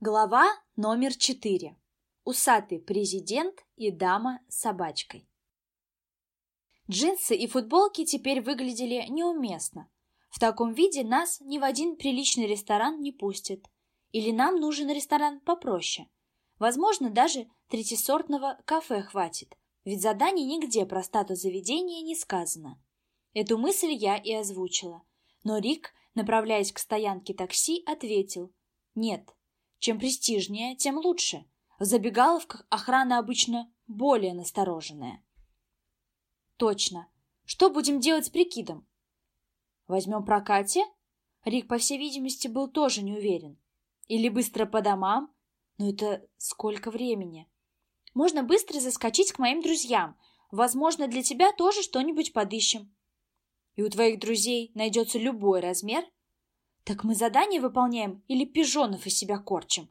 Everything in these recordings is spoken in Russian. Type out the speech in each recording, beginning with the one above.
Глава номер четыре. Усатый президент и дама с собачкой. Джинсы и футболки теперь выглядели неуместно. В таком виде нас ни в один приличный ресторан не пустят. Или нам нужен ресторан попроще. Возможно, даже третисортного кафе хватит, ведь заданий нигде про статус заведения не сказано. Эту мысль я и озвучила. Но Рик, направляясь к стоянке такси, ответил «Нет, чем престижнее, тем лучше. В забегаловках охрана обычно более настороженная. Точно. Что будем делать с прикидом? Возьмем прокате? Рик, по всей видимости, был тоже не уверен. Или быстро по домам? Но это сколько времени? Можно быстро заскочить к моим друзьям. Возможно, для тебя тоже что-нибудь подыщем. И у твоих друзей найдется любой размер – так мы задание выполняем или пижонов из себя корчим?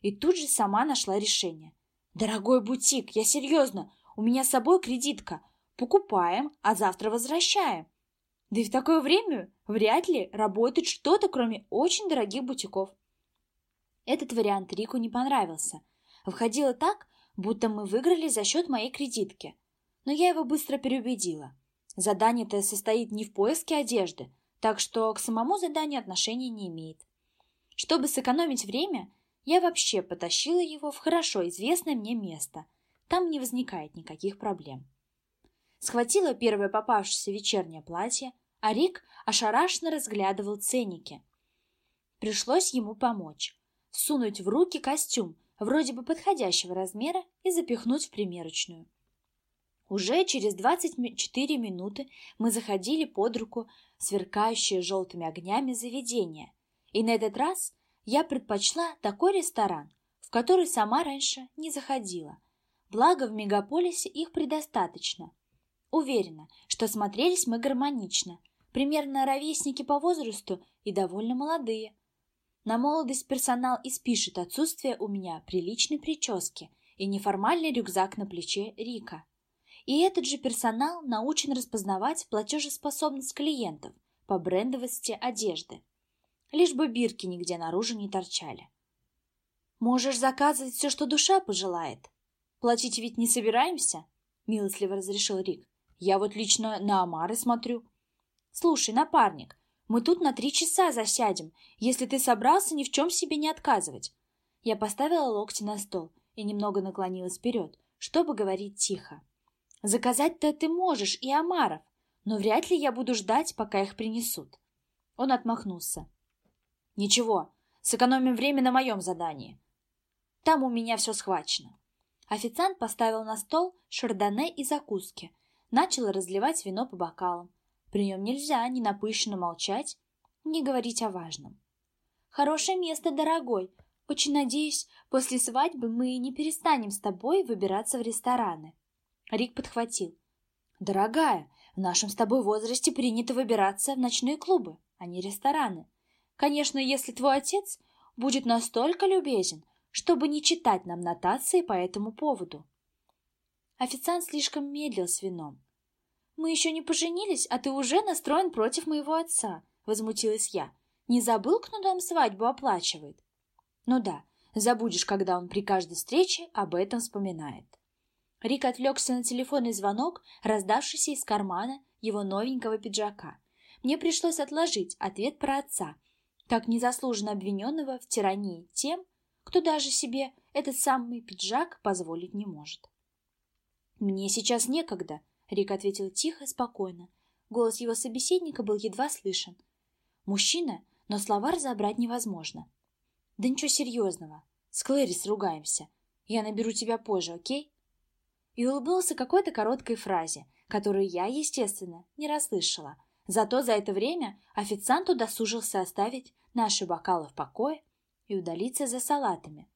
И тут же сама нашла решение. Дорогой бутик, я серьезно, у меня с собой кредитка. Покупаем, а завтра возвращаем. Да и в такое время вряд ли работает что-то, кроме очень дорогих бутиков. Этот вариант Рику не понравился. Выходило так, будто мы выиграли за счет моей кредитки. Но я его быстро переубедила. Задание-то состоит не в поиске одежды, так что к самому заданию отношения не имеет. Чтобы сэкономить время, я вообще потащила его в хорошо известное мне место. Там не возникает никаких проблем. Схватила первое попавшееся вечернее платье, а Рик ошарашенно разглядывал ценники. Пришлось ему помочь. Сунуть в руки костюм, вроде бы подходящего размера, и запихнуть в примерочную. Уже через 24 минуты мы заходили под руку сверкающее желтыми огнями заведение. И на этот раз я предпочла такой ресторан, в который сама раньше не заходила. Благо в мегаполисе их предостаточно. Уверена, что смотрелись мы гармонично, примерно ровесники по возрасту и довольно молодые. На молодость персонал и отсутствие у меня приличной прически и неформальный рюкзак на плече Рика. И этот же персонал научен распознавать платежеспособность клиентов по брендовости одежды. Лишь бы бирки нигде наружу не торчали. «Можешь заказывать все, что душа пожелает. Платить ведь не собираемся?» — милостливо разрешил Рик. «Я вот лично на омары смотрю». «Слушай, напарник, мы тут на три часа засядем, если ты собрался ни в чем себе не отказывать». Я поставила локти на стол и немного наклонилась вперед, чтобы говорить тихо. Заказать-то ты можешь и омаров, но вряд ли я буду ждать, пока их принесут. Он отмахнулся. Ничего, сэкономим время на моем задании. Там у меня все схвачено. Официант поставил на стол шардоне и закуски, начал разливать вино по бокалам. При нем нельзя ни напыщенно молчать, ни говорить о важном. Хорошее место, дорогой. Очень надеюсь, после свадьбы мы не перестанем с тобой выбираться в рестораны. Рик подхватил. «Дорогая, в нашем с тобой возрасте принято выбираться в ночные клубы, а не рестораны. Конечно, если твой отец будет настолько любезен, чтобы не читать нам нотации по этому поводу». Официант слишком медлил с вином. «Мы еще не поженились, а ты уже настроен против моего отца», — возмутилась я. «Не забыл, кто нам свадьбу оплачивает?» «Ну да, забудешь, когда он при каждой встрече об этом вспоминает». Рик отвлекся на телефонный звонок, раздавшийся из кармана его новенького пиджака. Мне пришлось отложить ответ про отца, как незаслуженно обвиненного в тирании тем, кто даже себе этот самый пиджак позволить не может. «Мне сейчас некогда», — Рик ответил тихо, спокойно. Голос его собеседника был едва слышен. «Мужчина, но слова разобрать невозможно». «Да ничего серьезного. С Клэрис ругаемся. Я наберу тебя позже, окей?» И улыбнулся какой-то короткой фразе, которую я, естественно, не расслышала. Зато за это время официант удосужился оставить наши бокалы в покое и удалиться за салатами.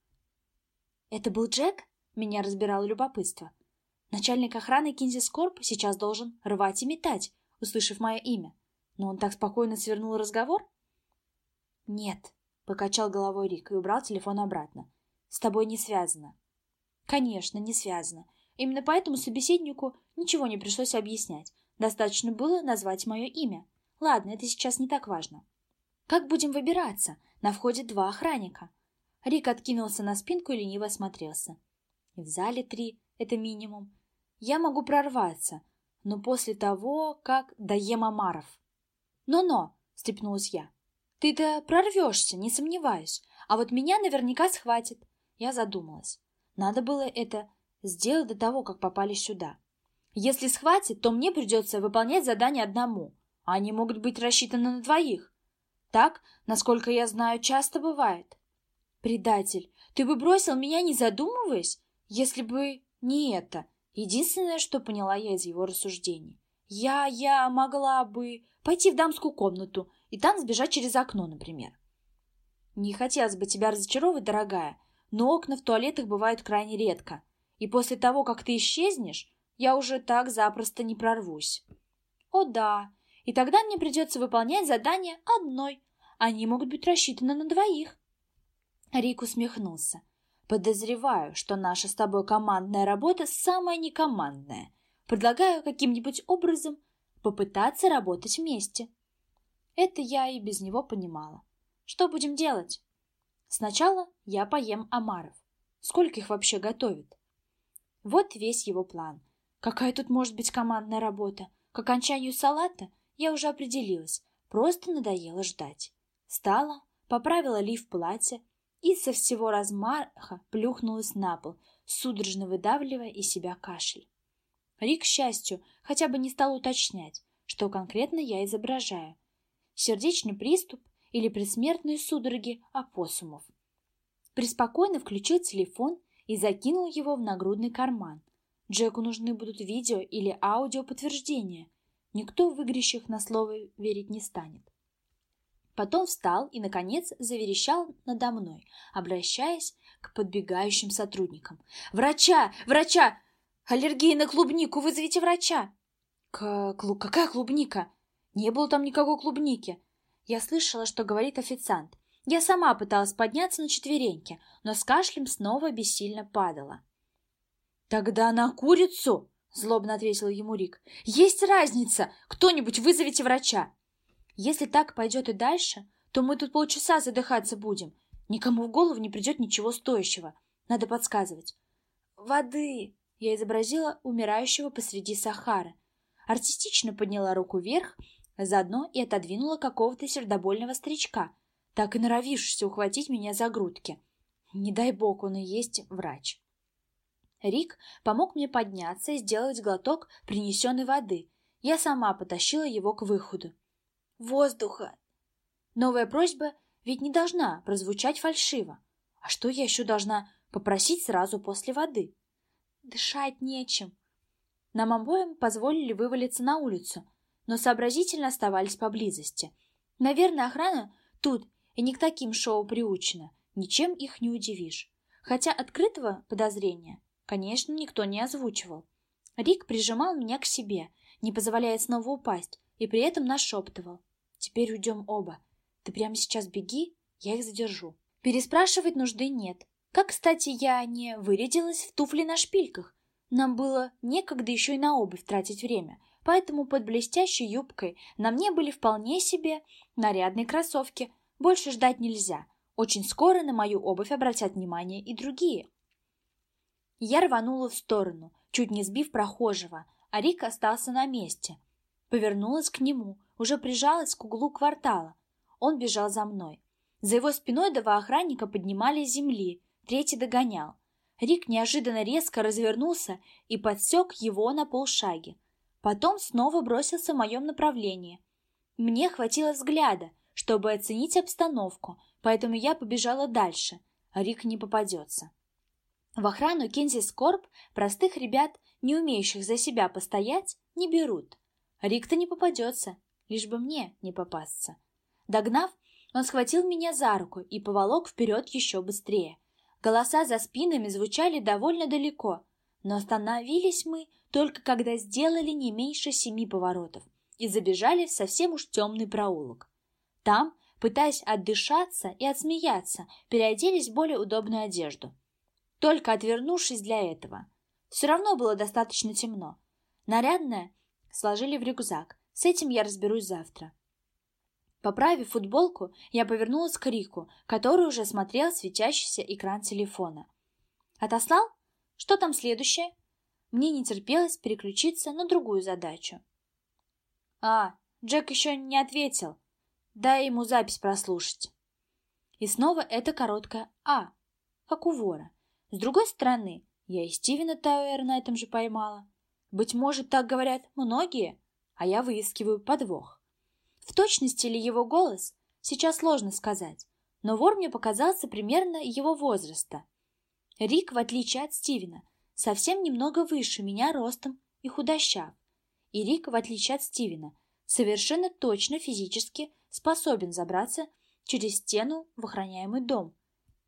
«Это был Джек?» — меня разбирало любопытство. Начальник охраны Кинзискорп сейчас должен рвать и метать, услышав мое имя. Но он так спокойно свернул разговор? «Нет», — покачал головой Рик и убрал телефон обратно. «С тобой не связано». «Конечно, не связано. Именно поэтому собеседнику ничего не пришлось объяснять. Достаточно было назвать мое имя. Ладно, это сейчас не так важно. Как будем выбираться? На входе два охранника. Рик откинулся на спинку и лениво осмотрелся. В зале три — это минимум. Я могу прорваться, но после того, как доем омаров. «Но-но!» — степнулась я. «Ты-то прорвешься, не сомневаюсь, а вот меня наверняка схватит». Я задумалась. Надо было это сделать до того, как попали сюда. Если схватит, то мне придется выполнять задание одному, а они могут быть рассчитаны на двоих. Так, насколько я знаю, часто бывает. Предатель, ты бы бросил меня, не задумываясь, если бы не это. Единственное, что поняла я из его рассуждений. Я, я могла бы пойти в дамскую комнату и там сбежать через окно, например. Не хотелось бы тебя разочаровывать, дорогая, но окна в туалетах бывают крайне редко. И после того, как ты исчезнешь, я уже так запросто не прорвусь. О да, и тогда мне придется выполнять задание одной. Они могут быть рассчитаны на двоих. Рик усмехнулся. Подозреваю, что наша с тобой командная работа самая некомандная. Предлагаю каким-нибудь образом попытаться работать вместе. Это я и без него понимала. Что будем делать? Сначала я поем омаров. Сколько их вообще готовят? Вот весь его план. Какая тут может быть командная работа? К окончанию салата я уже определилась. Просто надоело ждать. Встала, поправила лиф платья и со всего размаха плюхнулась на пол, судорожно выдавливая из себя кашель. Рик, к счастью, хотя бы не стал уточнять, что конкретно я изображаю. Сердечный приступ или предсмертные судороги опоссумов. Приспокойно включил телефон и закинул его в нагрудный карман. Джеку нужны будут видео или аудио подтверждения. Никто в игрищах на слово верить не станет. Потом встал и, наконец, заверещал надо мной, обращаясь к подбегающим сотрудникам. «Врача! Врача! Аллергия на клубнику! Вызовите врача!» К клу «Какая клубника? Не было там никакой клубники!» Я слышала, что говорит официант. Я сама пыталась подняться на четвереньки, но с кашлем снова бессильно падала. «Тогда на курицу!» — злобно ответил ему Рик. «Есть разница! Кто-нибудь вызовите врача!» Если так пойдет и дальше, то мы тут полчаса задыхаться будем. Никому в голову не придет ничего стоящего. Надо подсказывать. «Воды!» Я изобразила умирающего посреди Сахары. Артистично подняла руку вверх, заодно и отодвинула какого-то сердобольного старичка, так и норовившись ухватить меня за грудки. Не дай бог он и есть врач. Рик помог мне подняться и сделать глоток принесенной воды. Я сама потащила его к выходу воздуха. Новая просьба ведь не должна прозвучать фальшиво. А что я еще должна попросить сразу после воды? Дышать нечем. Нам обоим позволили вывалиться на улицу, но сообразительно оставались поблизости. Наверное, охрана тут и не к таким шоу приучена, ничем их не удивишь. Хотя открытого подозрения, конечно, никто не озвучивал. Рик прижимал меня к себе, не позволяя снова упасть, и при этом нашептывал. Теперь уйдем оба. Ты прямо сейчас беги, я их задержу. Переспрашивать нужды нет. Как, кстати, я не вырядилась в туфли на шпильках. Нам было некогда еще и на обувь тратить время, поэтому под блестящей юбкой на мне были вполне себе нарядные кроссовки. Больше ждать нельзя. Очень скоро на мою обувь обратят внимание и другие. Я рванула в сторону, чуть не сбив прохожего, а Рик остался на месте. Повернулась к нему, уже прижалась к углу квартала. Он бежал за мной. За его спиной два охранника поднимались с земли, третий догонял. Рик неожиданно резко развернулся и подсек его на полшаги. Потом снова бросился в моем направлении. Мне хватило взгляда, чтобы оценить обстановку, поэтому я побежала дальше. Рик не попадется. В охрану Кензи Скорб простых ребят, не умеющих за себя постоять, не берут. Рик-то не попадется, лишь бы мне не попасться. Догнав, он схватил меня за руку и поволок вперед еще быстрее. Голоса за спинами звучали довольно далеко, но остановились мы только когда сделали не меньше семи поворотов и забежали в совсем уж темный проулок. Там, пытаясь отдышаться и отсмеяться, переоделись в более удобную одежду. Только отвернувшись для этого. Все равно было достаточно темно. Нарядное сложили в рюкзак, с этим я разберусь завтра. Поправив футболку, я повернулась к Рику, который уже смотрел светящийся экран телефона. «Отослал? Что там следующее?» Мне не терпелось переключиться на другую задачу. «А, Джек еще не ответил. Дай ему запись прослушать». И снова это короткое «а», как у вора. С другой стороны, я и Стивена Тауэра на этом же поймала. Быть может, так говорят многие, а я выискиваю подвох. В точности ли его голос, сейчас сложно сказать, но вор мне показался примерно его возраста. Рик, в отличие от Стивена, совсем немного выше меня ростом и худощав. И Рик, в отличие от Стивена, совершенно точно физически способен забраться через стену в охраняемый дом.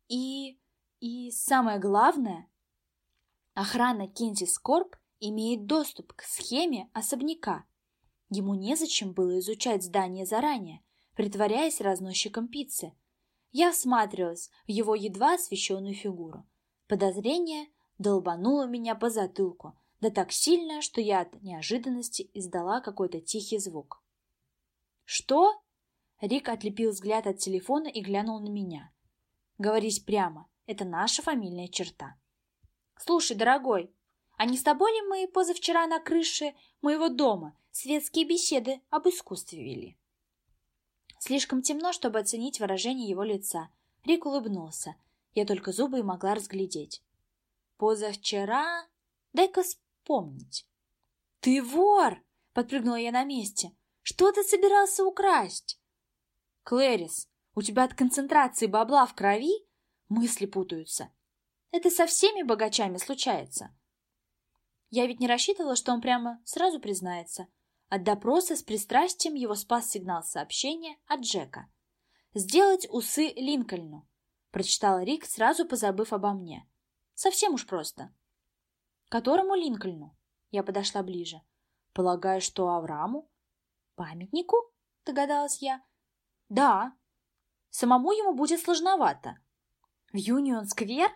И... и самое главное, охрана Кинзи Скорб имеет доступ к схеме особняка. Ему незачем было изучать здание заранее, притворяясь разносчиком пиццы. Я всматривалась в его едва освещенную фигуру. Подозрение долбануло меня по затылку, да так сильно, что я от неожиданности издала какой-то тихий звук. «Что?» Рик отлепил взгляд от телефона и глянул на меня. «Говорись прямо, это наша фамильная черта». «Слушай, дорогой, а не с тобой ли мы позавчера на крыше моего дома светские беседы об искусстве вели?» Слишком темно, чтобы оценить выражение его лица. Рик улыбнулся. Я только зубы и могла разглядеть. «Позавчера? Дай-ка вспомнить». «Ты вор!» — подпрыгнула я на месте. «Что ты собирался украсть?» «Клэрис, у тебя от концентрации бабла в крови мысли путаются. Это со всеми богачами случается. Я ведь не рассчитывала, что он прямо сразу признается. От допроса с пристрастием его спас сигнал сообщения от Джека. «Сделать усы Линкольну», — прочитал Рик, сразу позабыв обо мне. «Совсем уж просто». «Которому Линкольну?» Я подошла ближе. «Полагаю, что Аврааму?» «Памятнику?» — догадалась я. «Да. Самому ему будет сложновато». «В Юнион-сквер?»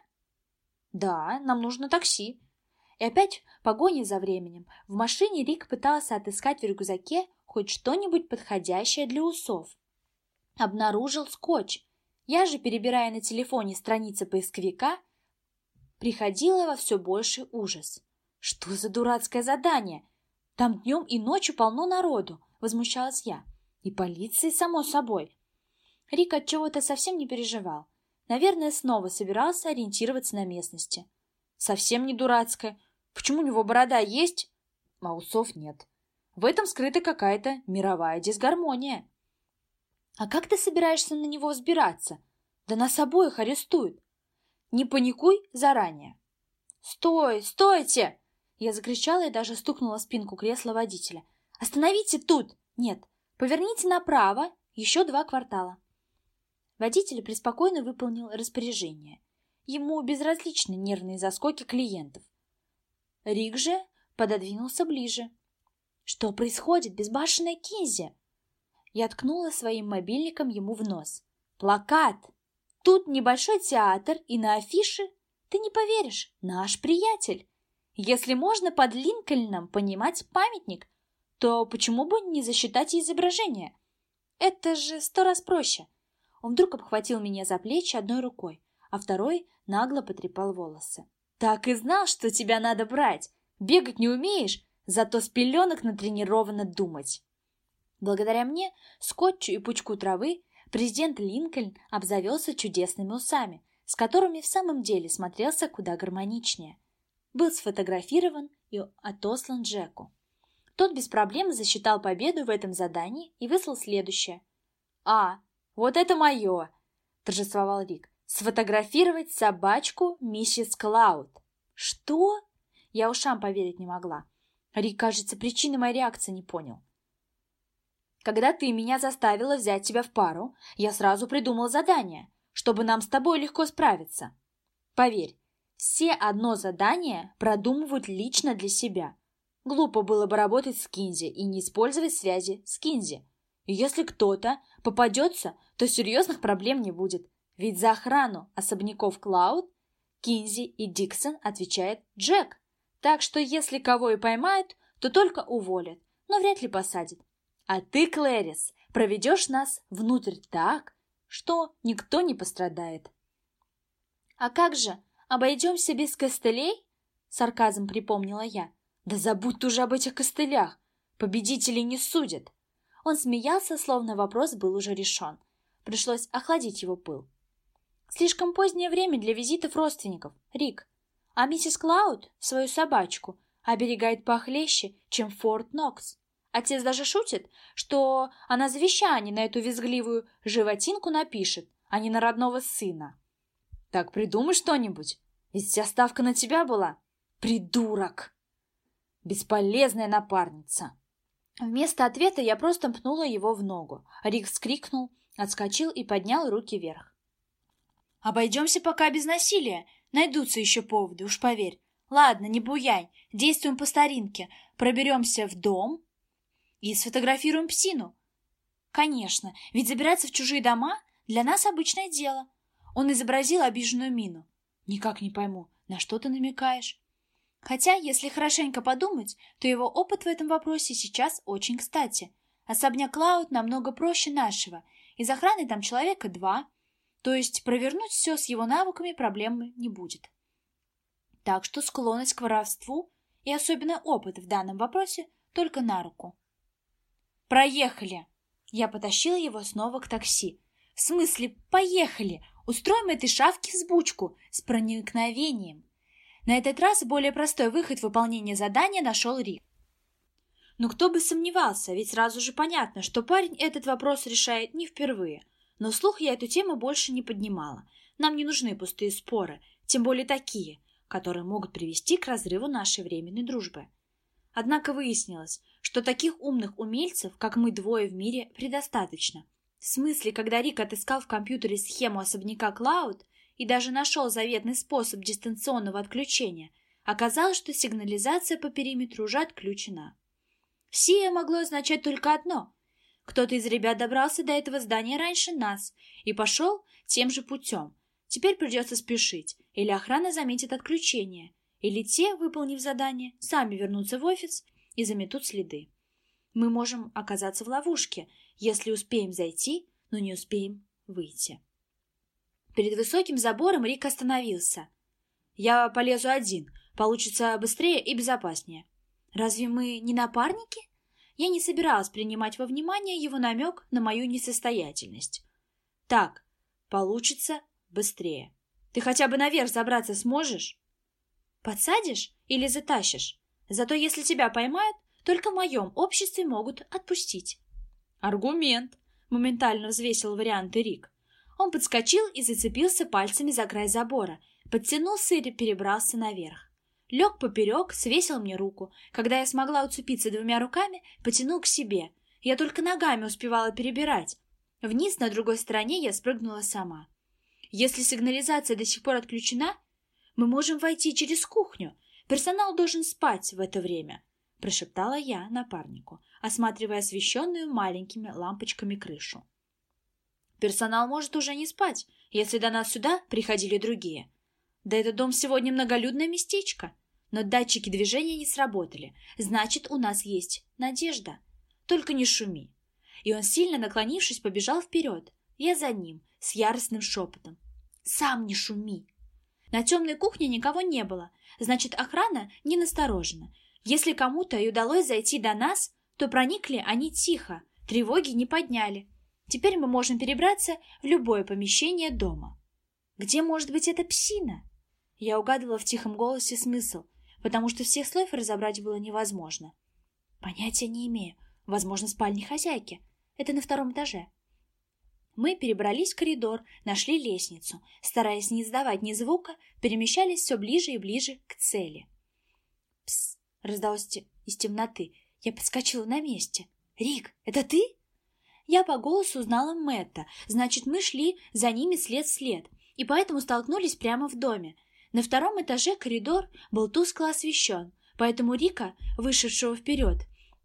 «Да, нам нужно такси. И опять погони за временем. В машине Рик пытался отыскать в рюкзаке хоть что-нибудь подходящее для усов. Обнаружил скотч. Я же, перебирая на телефоне страницы поисковика, приходила во все больший ужас. Что за дурацкое задание? Там днем и ночью полно народу, возмущалась я. И полиции, само собой. Рик от чего-то совсем не переживал. Наверное, снова собирался ориентироваться на местности. Совсем не дурацкая. Почему у него борода есть, а усов нет? В этом скрыта какая-то мировая дисгармония. А как ты собираешься на него взбираться? Да нас обоих арестуют. Не паникуй заранее. Стой, стойте! Я закричала и даже стукнула спинку кресла водителя. Остановите тут! Нет, поверните направо, еще два квартала. Водитель преспокойно выполнил распоряжение. Ему безразличны нервные заскоки клиентов. Рик же пододвинулся ближе. «Что происходит, безбашенная Кинзи?» Я ткнула своим мобильником ему в нос. «Плакат! Тут небольшой театр, и на афише, ты не поверишь, наш приятель. Если можно под Линкольном понимать памятник, то почему бы не засчитать изображение? Это же сто раз проще». Он вдруг обхватил меня за плечи одной рукой, а второй нагло потрепал волосы. Так и знал, что тебя надо брать. Бегать не умеешь, зато с пеленок натренировано думать. Благодаря мне, скотчу и пучку травы, президент Линкольн обзавелся чудесными усами, с которыми в самом деле смотрелся куда гармоничнее. Был сфотографирован и отослан Джеку. Тот без проблем засчитал победу в этом задании и выслал следующее. «А, вот это мое!» – торжествовал Рик. Сфотографировать собачку миссис Клауд. Что? Я ушам поверить не могла. Рик, кажется, причины моей реакции не понял. Когда ты меня заставила взять тебя в пару, я сразу придумал задание, чтобы нам с тобой легко справиться. Поверь, все одно задание продумывают лично для себя. Глупо было бы работать с Кинзи и не использовать связи с Кинзи. Если кто-то попадется, то серьезных проблем не будет. Ведь за охрану особняков Клауд Кинзи и Диксон отвечает Джек. Так что если кого и поймают, то только уволят, но вряд ли посадят. А ты, Клэрис, проведешь нас внутрь так, что никто не пострадает. А как же, обойдемся без костылей? Сарказм припомнила я. Да забудь ты уже об этих костылях. Победителей не судят. Он смеялся, словно вопрос был уже решен. Пришлось охладить его пыл. Слишком позднее время для визитов родственников, Рик. А миссис Клауд свою собачку оберегает похлеще, чем Форт Нокс. Отец даже шутит, что она завещание на эту визгливую животинку напишет, а не на родного сына. Так придумай что-нибудь, ведь вся ставка на тебя была. Придурок! Бесполезная напарница. Вместо ответа я просто пнула его в ногу. Рик вскрикнул, отскочил и поднял руки вверх. «Обойдемся пока без насилия. Найдутся еще поводы, уж поверь. Ладно, не буянь, действуем по старинке. Проберемся в дом и сфотографируем псину. Конечно, ведь забираться в чужие дома для нас обычное дело. Он изобразил обиженную мину. Никак не пойму, на что ты намекаешь? Хотя, если хорошенько подумать, то его опыт в этом вопросе сейчас очень кстати. Особняк Клауд намного проще нашего. Из охраны там человека два. То есть провернуть все с его навыками проблемы не будет. Так что склонность к воровству и особенно опыт в данном вопросе только на руку. «Проехали!» Я потащила его снова к такси. «В смысле, поехали! Устроим этой шавке взбучку с проникновением!» На этот раз более простой выход выполнения задания нашел Рик. Ну кто бы сомневался, ведь сразу же понятно, что парень этот вопрос решает не впервые. Но вслух я эту тему больше не поднимала. Нам не нужны пустые споры, тем более такие, которые могут привести к разрыву нашей временной дружбы. Однако выяснилось, что таких умных умельцев, как мы двое в мире, предостаточно. В смысле, когда Рик отыскал в компьютере схему особняка Клауд и даже нашел заветный способ дистанционного отключения, оказалось, что сигнализация по периметру уже отключена. Сия могло означать только одно. Кто-то из ребят добрался до этого здания раньше нас и пошел тем же путем, Теперь придется спешить, или охрана заметит отключение, или те, выполнив задание, сами вернутся в офис и заметут следы. Мы можем оказаться в ловушке, если успеем зайти, но не успеем выйти. Перед высоким забором Рик остановился. «Я полезу один, получится быстрее и безопаснее». «Разве мы не напарники?» Я не собиралась принимать во внимание его намек на мою несостоятельность. «Так, получится быстрее. Ты хотя бы наверх забраться сможешь? Подсадишь или затащишь? Зато если тебя поймают, только в моем обществе могут отпустить. Аргумент, моментально взвесил варианты Рик. Он подскочил и зацепился пальцами за край забора, подтянулся и перебрался наверх. Лег поперек, свесил мне руку. Когда я смогла уцепиться двумя руками, потянул к себе. Я только ногами успевала перебирать. Вниз на другой стороне я спрыгнула сама. Если сигнализация до сих пор отключена, мы можем войти через кухню. Персонал должен спать в это время, прошептала я напарнику, осматривая освещенную маленькими лампочками крышу. Персонал может уже не спать, если до нас сюда приходили другие. Да этот дом сегодня многолюдное местечко. Но датчики движения не сработали. Значит, у нас есть надежда. Только не шуми. И он, сильно наклонившись, побежал вперед. Я за ним, с яростным шепотом. Сам не шуми. На темной кухне никого не было, значит, охрана не насторожена. Если кому-то и удалось зайти до нас, то проникли они тихо, тревоги не подняли. Теперь мы можем перебраться в любое помещение дома. Где может быть эта псина? Я угадывала в тихом голосе смысл, потому что всех слов разобрать было невозможно. Понятия не имею. Возможно, спальни хозяйки. Это на втором этаже. Мы перебрались в коридор, нашли лестницу. Стараясь не издавать ни звука, перемещались все ближе и ближе к цели. «Пс!» — раздалось из темноты. Я подскочила на месте. «Рик, это ты?» Я по голосу узнала Мэтта. Значит, мы шли за ними след в след, и поэтому столкнулись прямо в доме. На втором этаже коридор был тускло освещен, поэтому Рика, вышедшего вперед,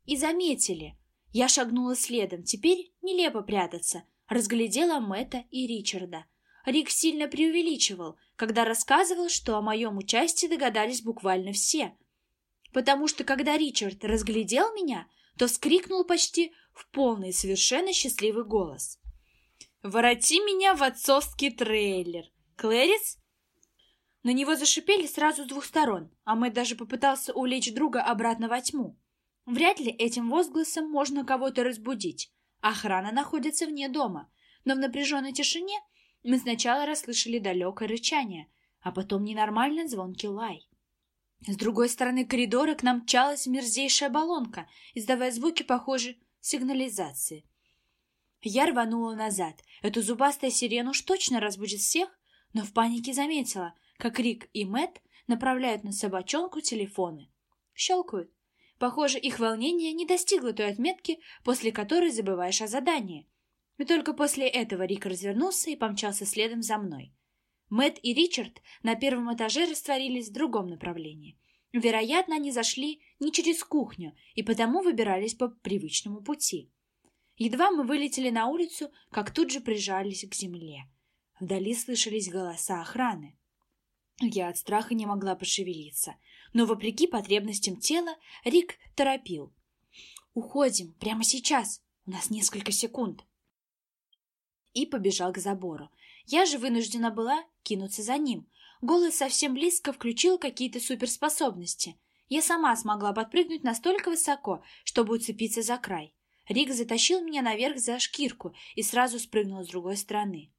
и заметили. Я шагнула следом. Теперь нелепо прятаться разглядела Мэтта и Ричарда. Рик сильно преувеличивал, когда рассказывал, что о моем участии догадались буквально все. Потому что когда Ричард разглядел меня, то скрикнул почти в полный совершенно счастливый голос. «Вороти меня в отцовский трейлер! Клэрис?» На него зашипели сразу с двух сторон, а Мэтт даже попытался улечь друга обратно во тьму. Вряд ли этим возгласом можно кого-то разбудить. Охрана находится вне дома, но в напряженной тишине мы сначала расслышали далекое рычание, а потом ненормально звонкий лай. С другой стороны коридора к нам мчалась мерзейшая баллонка, издавая звуки, похожие сигнализации. Я рванула назад. Эту зубастую сирену уж точно разбудит всех, но в панике заметила, как Рик и Мэт направляют на собачонку телефоны. Щелкают. Похоже, их волнение не достигло той отметки, после которой забываешь о задании. И только после этого Рик развернулся и помчался следом за мной. Мэт и Ричард на первом этаже растворились в другом направлении. Вероятно, они зашли не через кухню и потому выбирались по привычному пути. Едва мы вылетели на улицу, как тут же прижались к земле. Вдали слышались голоса охраны. Я от страха не могла пошевелиться, но, вопреки потребностям тела, Рик торопил. «Уходим, прямо сейчас, у нас несколько секунд» и побежал к забору. Я же вынуждена была кинуться за ним. Голос совсем близко включил какие-то суперспособности. Я сама смогла подпрыгнуть настолько высоко, чтобы уцепиться за край. Рик затащил меня наверх за шкирку и сразу спрыгнул с другой стороны.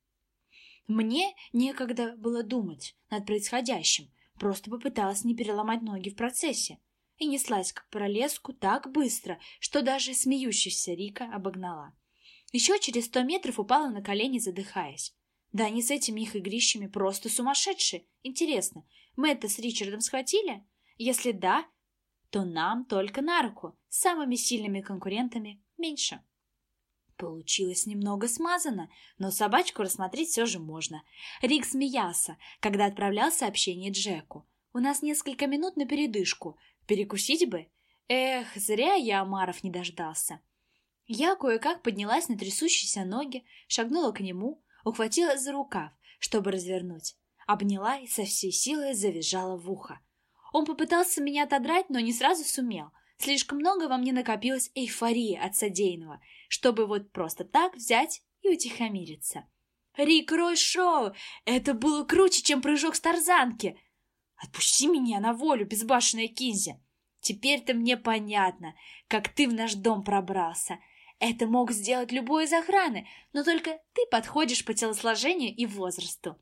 Мне некогда было думать над происходящим, просто попыталась не переломать ноги в процессе и неслась к пролеску так быстро, что даже смеющаяся Рика обогнала. Еще через сто метров упала на колени, задыхаясь. Да они с этими их игрищами просто сумасшедшие. Интересно, мы это с Ричардом схватили? Если да, то нам только на руку. Самыми сильными конкурентами меньше. Получилось немного смазано, но собачку рассмотреть все же можно. Рик смеялся, когда отправлял сообщение Джеку. У нас несколько минут на передышку. Перекусить бы? Эх, зря я Амаров не дождался. Я кое-как поднялась на трясущиеся ноги, шагнула к нему, ухватила за рукав, чтобы развернуть, обняла и со всей силы завизжала в ухо. Он попытался меня отодрать, но не сразу сумел. Слишком много во мне накопилось эйфории от содеянного, чтобы вот просто так взять и утихомириться. «Рик Рой Шоу! Это было круче, чем прыжок с тарзанки!» «Отпусти меня на волю, безбашенная Кинзи!» «Теперь-то мне понятно, как ты в наш дом пробрался!» Это мог сделать любой из охраны, но только ты подходишь по телосложению и возрасту.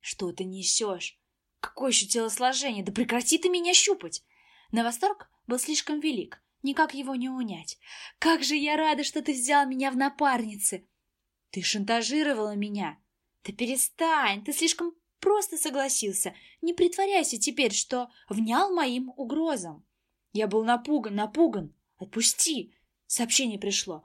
Что ты несешь? Какое еще телосложение? Да прекрати ты меня щупать! На восторг был слишком велик, никак его не унять. Как же я рада, что ты взял меня в напарницы! Ты шантажировала меня. Да перестань, ты слишком просто согласился. Не притворяйся теперь, что внял моим угрозам. Я был напуган, напуган. Отпусти, Сообщение пришло.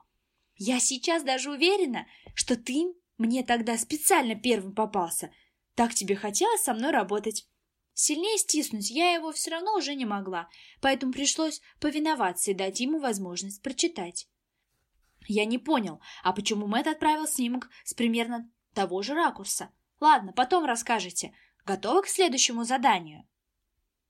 Я сейчас даже уверена, что ты мне тогда специально первым попался. Так тебе хотелось со мной работать. Сильнее стиснуть я его все равно уже не могла, поэтому пришлось повиноваться и дать ему возможность прочитать. Я не понял, а почему Мэтт отправил снимок с примерно того же ракурса? Ладно, потом расскажете. Готовы к следующему заданию?